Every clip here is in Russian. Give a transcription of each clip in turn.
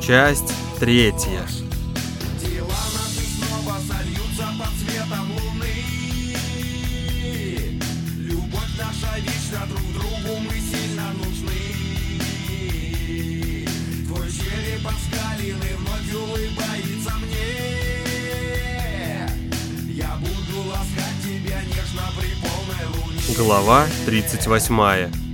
Часть третья. Глава 38.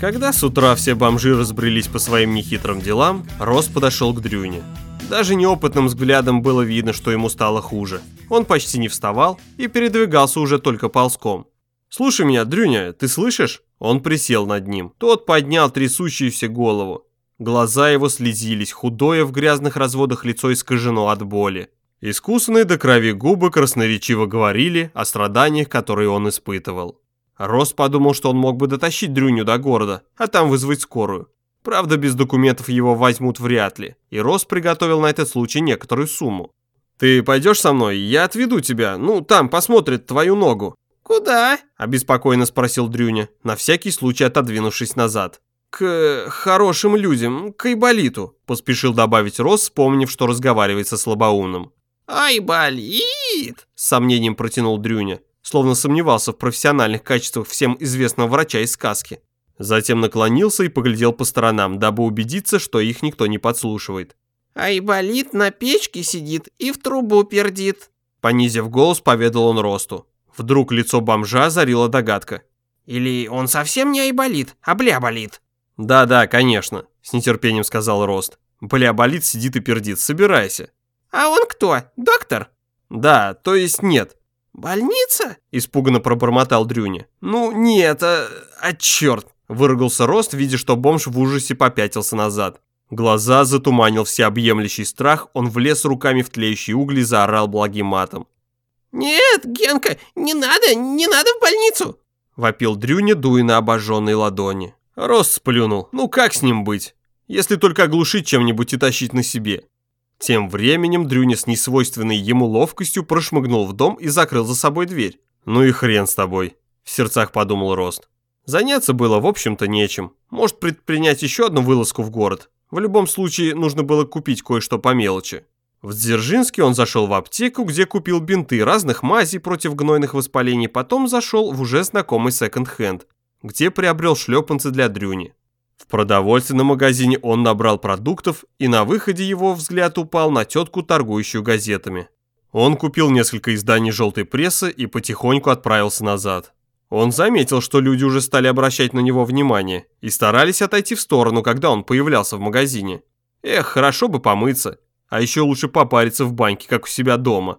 Когда с утра все бомжи разбрелись по своим нехитрым делам, Рос подошел к Дрюне. Даже неопытным взглядом было видно, что ему стало хуже. Он почти не вставал и передвигался уже только ползком. «Слушай меня, Дрюня, ты слышишь?» Он присел над ним. Тот поднял трясущуюся голову. Глаза его слезились, худое в грязных разводах лицо искажено от боли. Искусанные до крови губы красноречиво говорили о страданиях, которые он испытывал. Рос подумал, что он мог бы дотащить Дрюню до города, а там вызвать скорую. Правда, без документов его возьмут вряд ли, и Рос приготовил на этот случай некоторую сумму. «Ты пойдешь со мной? Я отведу тебя. Ну, там посмотрят твою ногу». Куда? – обеспокоенно спросил Дрюня, на всякий случай отодвинувшись назад. «К хорошим людям, к Айболиту», – поспешил добавить Рос, вспомнив, что разговаривает со слабоумным. Ай, болит. С сомнением протянул Дрюня, словно сомневался в профессиональных качествах всем известного врача из сказки. Затем наклонился и поглядел по сторонам, дабы убедиться, что их никто не подслушивает. Ай, болит, на печке сидит и в трубу пердит. Понизив голос, поведал он Росту. Вдруг лицо бомжа озарила догадка. Или он совсем не айболит, а бля болит. «Да-да, конечно», – с нетерпением сказал Рост. «Бля, болит, сидит и пердит, собирайся». А он кто? Доктор? «Да, то есть нет», Больница? – испуганно пробормотал Дрюня. «Ну, нет, а, а черт!» – выругался Рост, видя, что бомж в ужасе попятился назад. Глаза затуманил всеобъемлющий страх, он влез руками в тлеющие угли и заорал благим матом. Нет, Генка, не надо, не надо в больницу. Вопил Дрюня, дуя на обожженные ладони. Рост сплюнул. Ну как с ним быть? Если только оглушить чем-нибудь и тащить на себе. Тем временем Дрюня с несвойственной ему ловкостью прошмыгнул в дом и закрыл за собой дверь. «Ну и хрен с тобой», – в сердцах подумал Рост. Заняться было, в общем-то, нечем. Может предпринять еще одну вылазку в город. В любом случае, нужно было купить кое-что по мелочи. В Дзержинске он зашел в аптеку, где купил бинты разных мазей против гнойных воспалений, потом зашел в уже знакомый секонд-хенд, где приобрел шлепанцы для Дрюни. В продовольственном магазине он набрал продуктов, и на выходе его взгляд упал на тетку, торгующую газетами. Он купил несколько изданий желтой прессы и потихоньку отправился назад. Он заметил, что люди уже стали обращать на него внимание и старались отойти в сторону, когда он появлялся в магазине. Эх, хорошо бы помыться, а еще лучше попариться в баньке, как у себя дома.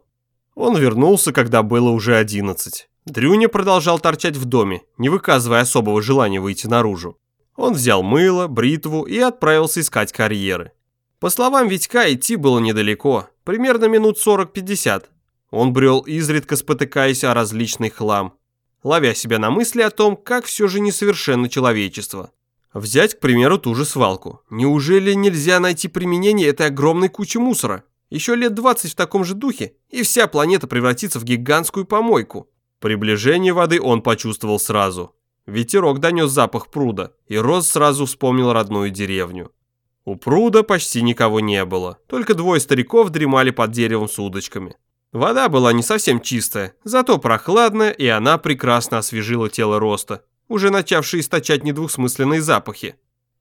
Он вернулся, когда было уже 11. Дрюня продолжал торчать в доме, не выказывая особого желания выйти наружу. Он взял мыло, бритву и отправился искать карьеры. По словам Витька, идти было недалеко, примерно минут 40-50. Он брел изредка спотыкаясь о различный хлам, ловя себя на мысли о том, как все же несовершенно человечество. Взять, к примеру, ту же свалку. Неужели нельзя найти применение этой огромной кучи мусора? Еще лет 20 в таком же духе, и вся планета превратится в гигантскую помойку. Приближение воды он почувствовал сразу. Ветерок донес запах пруда, и Роз сразу вспомнил родную деревню. У пруда почти никого не было, только двое стариков дремали под деревом с удочками. Вода была не совсем чистая, зато прохладная, и она прекрасно освежила тело Роста, уже начавший источать недвусмысленные запахи.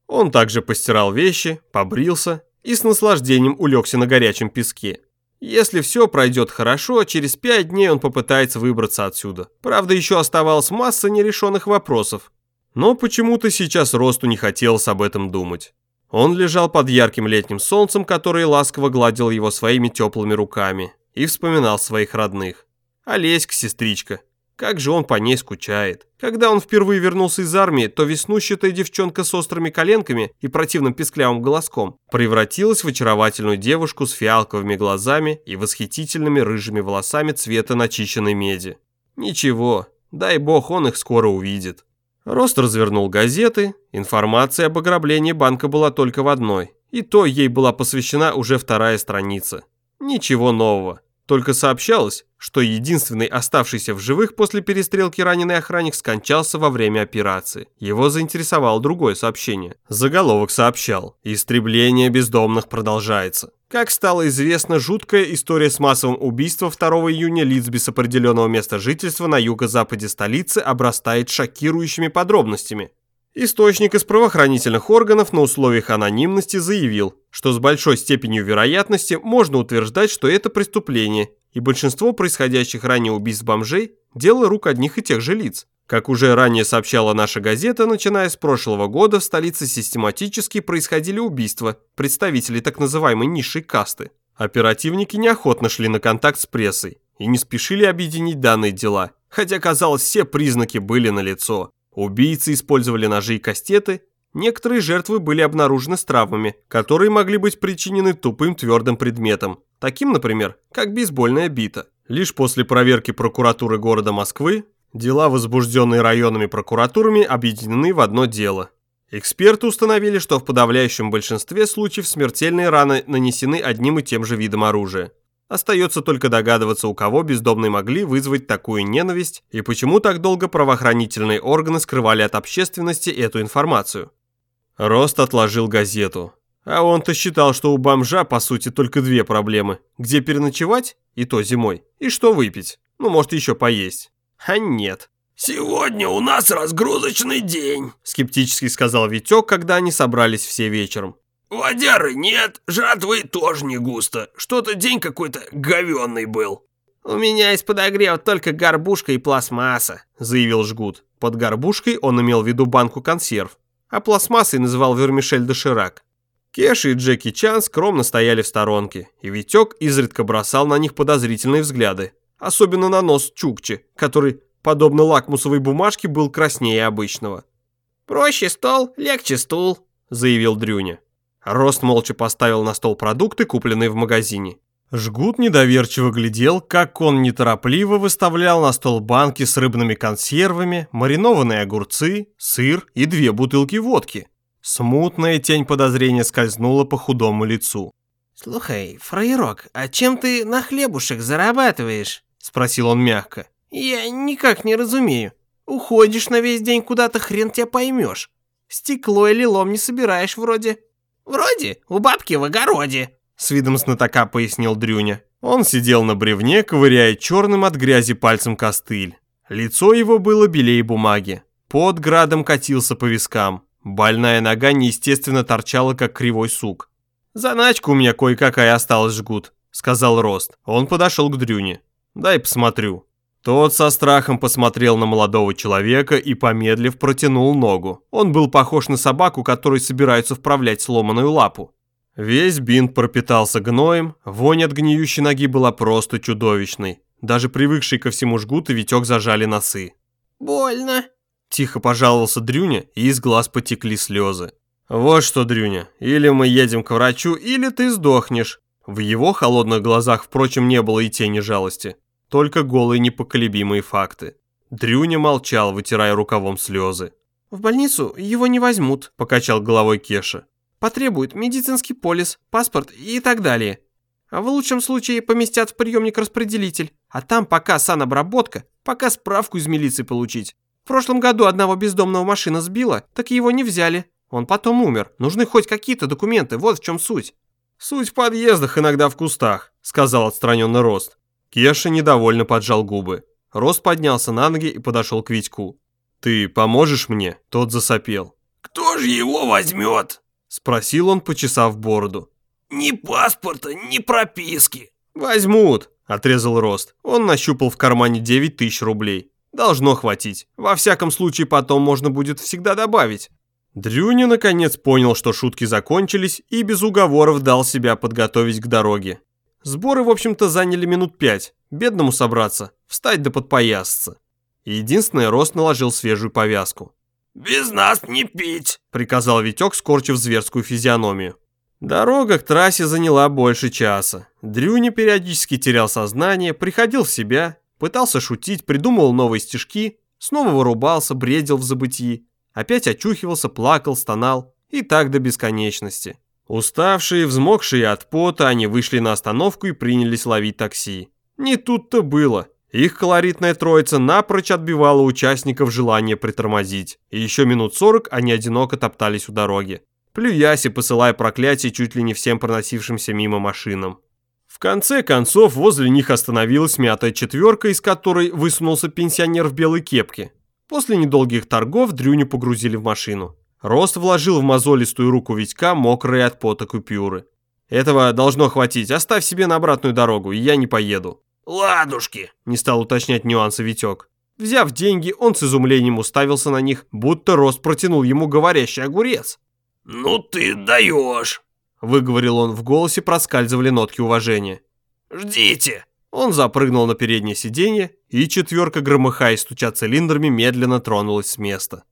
Он также постирал вещи, побрился и с наслаждением улегся на горячем песке. Если все пройдет хорошо, через пять дней он попытается выбраться отсюда. Правда, еще оставалась масса нерешенных вопросов. Но почему-то сейчас Росту не хотелось об этом думать. Он лежал под ярким летним солнцем, которое ласково гладило его своими теплыми руками, и вспоминал своих родных. Олеська, сестричка, как же он по ней скучает. Когда он впервые вернулся из армии, то веснущатая девчонка с острыми коленками и противным песклявым голоском превратилась в очаровательную девушку с фиалковыми глазами и восхитительными рыжими волосами цвета начищенной меди. Ничего, дай бог он их скоро увидит. Рост развернул газеты, информация об ограблении банка была только в одной, и то ей была посвящена уже вторая страница. Ничего нового. Только сообщалось, что единственный оставшийся в живых после перестрелки раненый охранник скончался во время операции. Его заинтересовало другое сообщение. Заголовок сообщал «Истребление бездомных продолжается». Как стало известно, жуткая история с массовым убийством 2 июня лиц без определенного места жительства на юго-западе столицы обрастает шокирующими подробностями. Источник из правоохранительных органов на условиях анонимности заявил, что с большой степенью вероятности можно утверждать, что это преступление, и большинство происходящих ранее убийств бомжей – дело рук одних и тех же лиц. Как уже ранее сообщала наша газета, начиная с прошлого года в столице систематически происходили убийства представителей так называемой низшей касты. Оперативники неохотно шли на контакт с прессой и не спешили объединить данные дела, хотя, казалось, все признаки были налицо. Убийцы использовали ножи и кастеты, некоторые жертвы были обнаружены с травмами, которые могли быть причинены тупым твердым предметом, таким, например, как бейсбольная бита. Лишь после проверки прокуратуры города Москвы дела, возбужденные районными прокуратурами, объединены в одно дело. Эксперты установили, что в подавляющем большинстве случаев смертельные раны нанесены одним и тем же видом оружия. Остается только догадываться, у кого бездомные могли вызвать такую ненависть и почему так долго правоохранительные органы скрывали от общественности эту информацию. Рост отложил газету. А он-то считал, что у бомжа, по сути, только две проблемы. Где переночевать, и то зимой, и что выпить. Ну, может, еще поесть. А нет. «Сегодня у нас разгрузочный день», – скептически сказал Витек, когда они собрались все вечером. «Водяры нет, жатвы тоже не густо. Что-то день какой-то говенный был». «У меня из подогрева только горбушка и пластмасса», – заявил Жгут. Под горбушкой он имел в виду банку консерв, а пластмассой называл вермишель доширак. Кеша и Джеки Чан скромно стояли в сторонке, и Витек изредка бросал на них подозрительные взгляды, особенно на нос Чукчи, который, подобно лакмусовой бумажке, был краснее обычного. «Проще стол, легче стул», – заявил Дрюня. Рост молча поставил на стол продукты, купленные в магазине. Жгут недоверчиво глядел, как он неторопливо выставлял на стол банки с рыбными консервами, маринованные огурцы, сыр и две бутылки водки. Смутная тень подозрения скользнула по худому лицу. «Слухай, фраерок, а чем ты на хлебушек зарабатываешь?» – спросил он мягко. «Я никак не разумею. Уходишь на весь день куда-то, хрен тебя поймешь. Стекло или лом не собираешь вроде». «Вроде у бабки в огороде», — с видом знатока пояснил Дрюня. Он сидел на бревне, ковыряя черным от грязи пальцем костыль. Лицо его было белее бумаги. Под градом катился по вискам. Больная нога неестественно торчала, как кривой сук. «Заначка у меня кое-какая осталась, жгут», — сказал Рост. Он подошел к Дрюне. «Дай посмотрю». Тот со страхом посмотрел на молодого человека и, помедлив, протянул ногу. Он был похож на собаку, которой собираются вправлять сломанную лапу. Весь бинт пропитался гноем, вонь от гниющей ноги была просто чудовищной. Даже привыкший ко всему жгут и Витек зажали носы. «Больно», – тихо пожаловался Дрюня, и из глаз потекли слезы. «Вот что, Дрюня, или мы едем к врачу, или ты сдохнешь». В его холодных глазах, впрочем, не было и тени жалости только голые непоколебимые факты. Дрюня молчал, вытирая рукавом слезы. «В больницу его не возьмут», – покачал головой Кеша. «Потребуют медицинский полис, паспорт и так далее. А в лучшем случае поместят в приемник-распределитель, а там пока санобработка, пока справку из милиции получить. В прошлом году одного бездомного машина сбила, так его не взяли. Он потом умер. Нужны хоть какие-то документы, вот в чем суть». «Суть в подъездах, иногда в кустах», – сказал отстраненный Рост. Кеша недовольно поджал губы. Рост поднялся на ноги и подошел к Витьку. «Ты поможешь мне?» Тот засопел. «Кто же его возьмет?» Спросил он, почесав бороду. «Ни паспорта, ни прописки». «Возьмут», отрезал Рост. Он нащупал в кармане 9 тысяч рублей. Должно хватить. Во всяком случае, потом можно будет всегда добавить. Дрюня наконец понял, что шутки закончились и без уговоров дал себя подготовить к дороге. Сборы, в общем-то, заняли минут пять. Бедному собраться, встать да подпоясаться. Единственное, Рост наложил свежую повязку. «Без нас не пить», — приказал Витек, скорчив зверскую физиономию. Дорога к трассе заняла больше часа. Дрюня периодически терял сознание, приходил в себя, пытался шутить, придумывал новые стишки, снова вырубался, бредил в забытии, опять очухивался, плакал, стонал и так до бесконечности. Уставшие, взмокшие от пота, они вышли на остановку и принялись ловить такси. Не тут-то было. Их колоритная троица напрочь отбивала участников желание притормозить, и еще минут сорок они одиноко топтались у дороги, плюясь и посылая проклятие чуть ли не всем проносившимся мимо машинам. В конце концов, возле них остановилась мятая четверка, из которой высунулся пенсионер в белой кепке. После недолгих торгов Дрюню погрузили в машину. Рост вложил в мозолистую руку Витька мокрые от пота купюры. «Этого должно хватить, оставь себе на обратную дорогу, и я не поеду». Ладушки. Не стал уточнять нюансы Витек. Взяв деньги, он с изумлением уставился на них, будто Рост протянул ему говорящий огурец. Ну ты даешь. Выговорил он в голосе, проскальзывали нотки уважения. Ждите. Он запрыгнул на переднее сиденье, и четверка, громыхая и стуча цилиндрами, медленно тронулась с места.